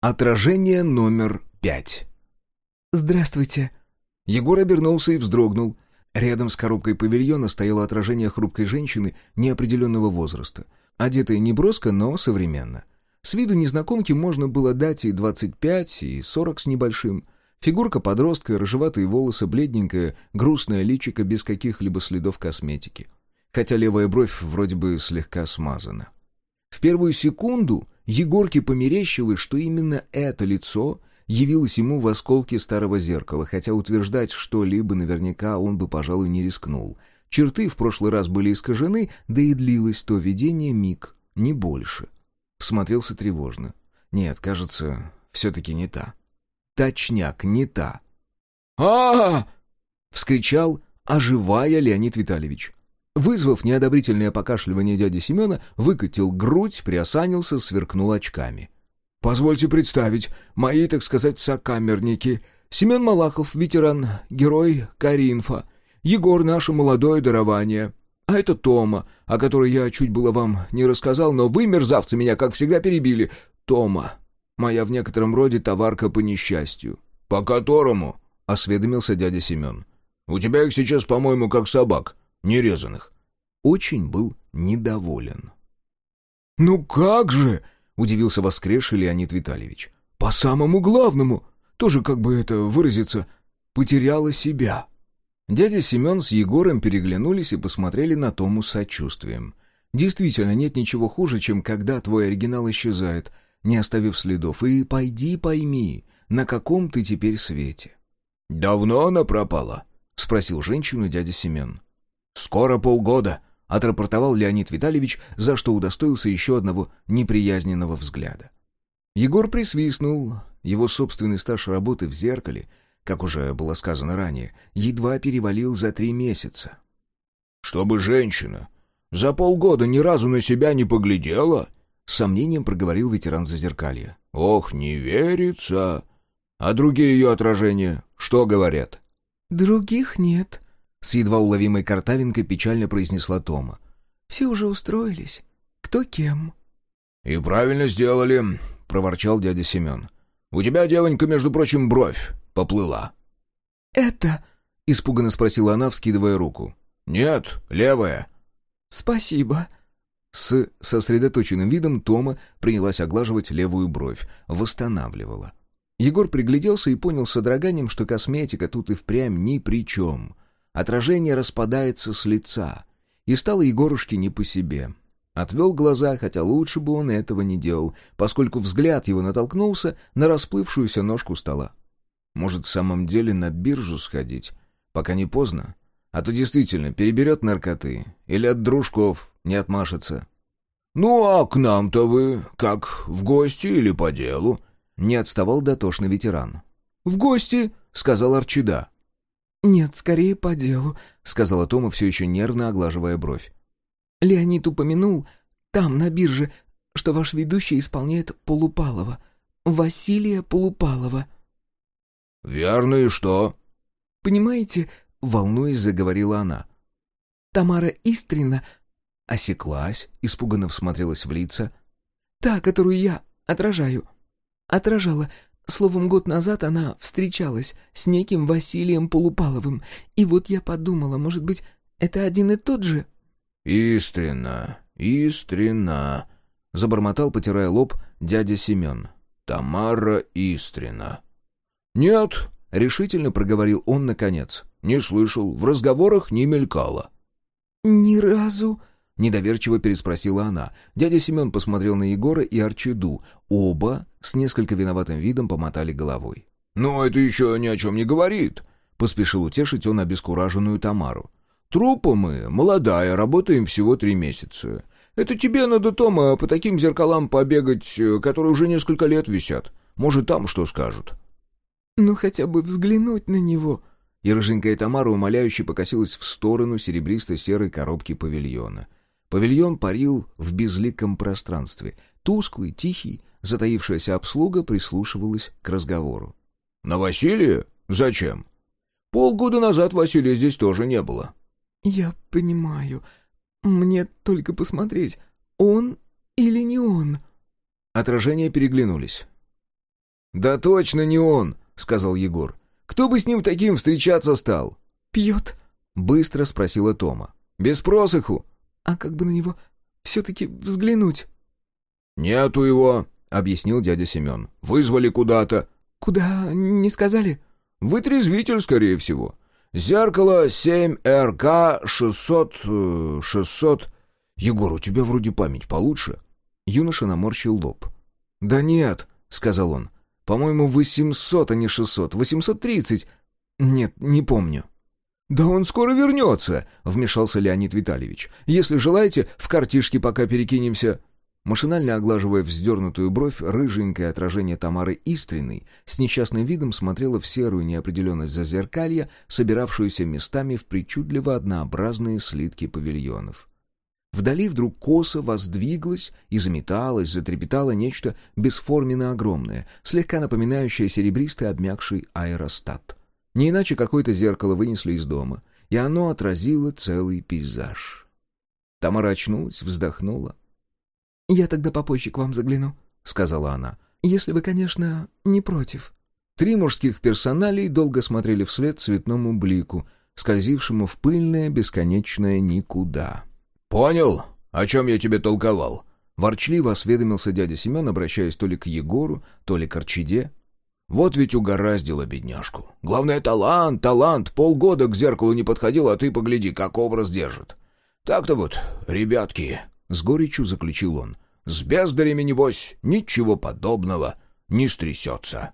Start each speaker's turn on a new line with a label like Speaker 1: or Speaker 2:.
Speaker 1: Отражение номер пять.
Speaker 2: «Здравствуйте».
Speaker 1: Егор обернулся и вздрогнул. Рядом с коробкой павильона стояло отражение хрупкой женщины неопределенного возраста, одетая не броско, но современно. С виду незнакомки можно было дать и 25, и 40 с небольшим. Фигурка подростка, рыжеватые волосы, бледненькое, грустное личико без каких-либо следов косметики. Хотя левая бровь вроде бы слегка смазана. В первую секунду Егорке померещилось, что именно это лицо явилось ему в осколке старого зеркала, хотя утверждать что-либо наверняка он бы, пожалуй, не рискнул. Черты в прошлый раз были искажены, да и длилось то видение миг, не больше. Всмотрелся тревожно. Нет, кажется, все-таки не та. Точняк, не та. а, вскричал, оживая Леонид Витальевич. Вызвав неодобрительное покашливание дяди Семена, выкатил грудь, приосанился, сверкнул очками. «Позвольте представить, мои, так сказать, сокамерники. Семен Малахов, ветеран, герой Каринфа. Егор — наше молодое дарование. А это Тома, о которой я чуть было вам не рассказал, но вы, мерзавцы, меня, как всегда, перебили. Тома. Моя в некотором роде товарка по несчастью». «По которому?» — осведомился дядя Семен. «У тебя их сейчас, по-моему, как собак нерезанных. Очень был недоволен. «Ну как же!» — удивился воскресший Леонид Витальевич. «По самому главному! Тоже, как бы это выразиться, потеряла себя». Дядя Семен с Егором переглянулись и посмотрели на Тому с сочувствием. Действительно, нет ничего хуже, чем когда твой оригинал исчезает, не оставив следов. И пойди пойми, на каком ты теперь свете. «Давно она пропала?» — спросил женщину дядя Семен. «Скоро полгода», — отрапортовал Леонид Витальевич, за что удостоился еще одного неприязненного взгляда. Егор присвистнул. Его собственный стаж работы в зеркале, как уже было сказано ранее, едва перевалил за три месяца. «Чтобы женщина за полгода ни разу на себя не поглядела?» — с сомнением проговорил ветеран зазеркалья. «Ох, не верится! А другие ее отражения что говорят?»
Speaker 2: «Других нет»,
Speaker 1: с едва уловимой картавинкой печально произнесла Тома.
Speaker 2: «Все уже устроились. Кто кем?»
Speaker 1: «И правильно сделали», — проворчал дядя Семен. «У тебя, девонька, между прочим, бровь поплыла».
Speaker 2: «Это...»
Speaker 1: — испуганно спросила она, вскидывая руку. «Нет, левая».
Speaker 2: «Спасибо».
Speaker 1: С сосредоточенным видом Тома принялась оглаживать левую бровь, восстанавливала. Егор пригляделся и понял с содроганием, что косметика тут и впрямь ни при чем — Отражение распадается с лица. И стало Егорушке не по себе. Отвел глаза, хотя лучше бы он этого не делал, поскольку взгляд его натолкнулся на расплывшуюся ножку стола. Может, в самом деле на биржу сходить? Пока не поздно. А то действительно переберет наркоты. Или от дружков не отмашется. «Ну а к нам-то вы как, в гости или по делу?» Не отставал дотошный ветеран.
Speaker 2: «В гости», — сказал Арчида.
Speaker 3: «Нет, скорее по делу», —
Speaker 1: сказала Тома, все еще нервно оглаживая бровь.
Speaker 3: «Леонид упомянул, там, на бирже, что ваш ведущий исполняет Полупалова. Василия Полупалова».
Speaker 1: «Верно, и что?»
Speaker 3: «Понимаете...»
Speaker 1: — волнуясь, заговорила она.
Speaker 3: «Тамара Истрина...»
Speaker 1: Осеклась, испуганно всмотрелась в лица.
Speaker 3: «Та, которую я отражаю. Отражала Словом, год назад она встречалась с неким Василием Полупаловым, и вот я подумала, может быть, это один и тот же?»
Speaker 1: «Истрина, Истрина», — забормотал, потирая лоб, дядя Семен. «Тамара Истрина». «Нет», — решительно проговорил он наконец. «Не слышал, в разговорах не мелькало».
Speaker 3: «Ни разу...»
Speaker 1: Недоверчиво переспросила она. Дядя Семен посмотрел на Егора и Арчиду. Оба с несколько виноватым видом помотали головой.
Speaker 4: «Но это еще ни о чем не говорит», —
Speaker 1: поспешил утешить он обескураженную Тамару. «Трупа мы, молодая, работаем всего три месяца. Это тебе надо, Тома, по таким зеркалам побегать, которые уже несколько лет висят. Может, там что скажут».
Speaker 3: «Ну, хотя бы взглянуть на него»,
Speaker 1: и рыженькая Тамара умоляюще покосилась в сторону серебристо-серой коробки павильона. Павильон парил в безликом пространстве. Тусклый, тихий, затаившаяся обслуга прислушивалась к разговору.
Speaker 4: «На Василия? Зачем? Полгода назад Василия здесь тоже не было».
Speaker 3: «Я понимаю. Мне только посмотреть, он или не он?»
Speaker 1: Отражения переглянулись. «Да точно не он», — сказал Егор. «Кто бы с ним таким встречаться стал?»
Speaker 2: «Пьет?»
Speaker 1: — быстро спросила Тома. «Без просыху».
Speaker 2: «А как бы на него все-таки взглянуть?»
Speaker 4: «Нету его», — объяснил дядя Семен. «Вызвали куда-то».
Speaker 2: «Куда? Не сказали?»
Speaker 4: «Вытрезвитель, скорее всего. Зеркало 7РК 600... 600... Егор, у тебя вроде память получше».
Speaker 1: Юноша наморщил лоб. «Да нет», — сказал он. «По-моему, 800, а не 600. 830. Нет, не помню».
Speaker 4: «Да он скоро вернется», —
Speaker 1: вмешался Леонид Витальевич. «Если желаете, в картишки пока перекинемся». Машинально оглаживая вздернутую бровь, рыженькое отражение Тамары Истриной с несчастным видом смотрела в серую неопределенность зазеркалья, собиравшуюся местами в причудливо однообразные слитки павильонов. Вдали вдруг косо воздвиглось и заметалось, затрепетало нечто бесформенно огромное, слегка напоминающее серебристый обмякший аэростат. Не иначе какое-то зеркало вынесли из дома, и оно отразило целый пейзаж. Тамара очнулась, вздохнула.
Speaker 2: «Я тогда попозже к вам загляну», — сказала она. «Если вы, конечно, не против».
Speaker 1: Три мужских персоналей долго смотрели вслед цветному блику, скользившему в пыльное бесконечное никуда.
Speaker 4: «Понял, о чем я тебе толковал?»
Speaker 1: Ворчливо осведомился дядя Семен, обращаясь то ли к Егору, то ли к Арчиде.
Speaker 4: «Вот ведь угораздило бедняжку. Главное, талант, талант. Полгода к зеркалу не подходил, а ты погляди, как образ держит. Так-то вот, ребятки...» — с горечью заключил он. «С бездарями, небось, ничего подобного не стрясется».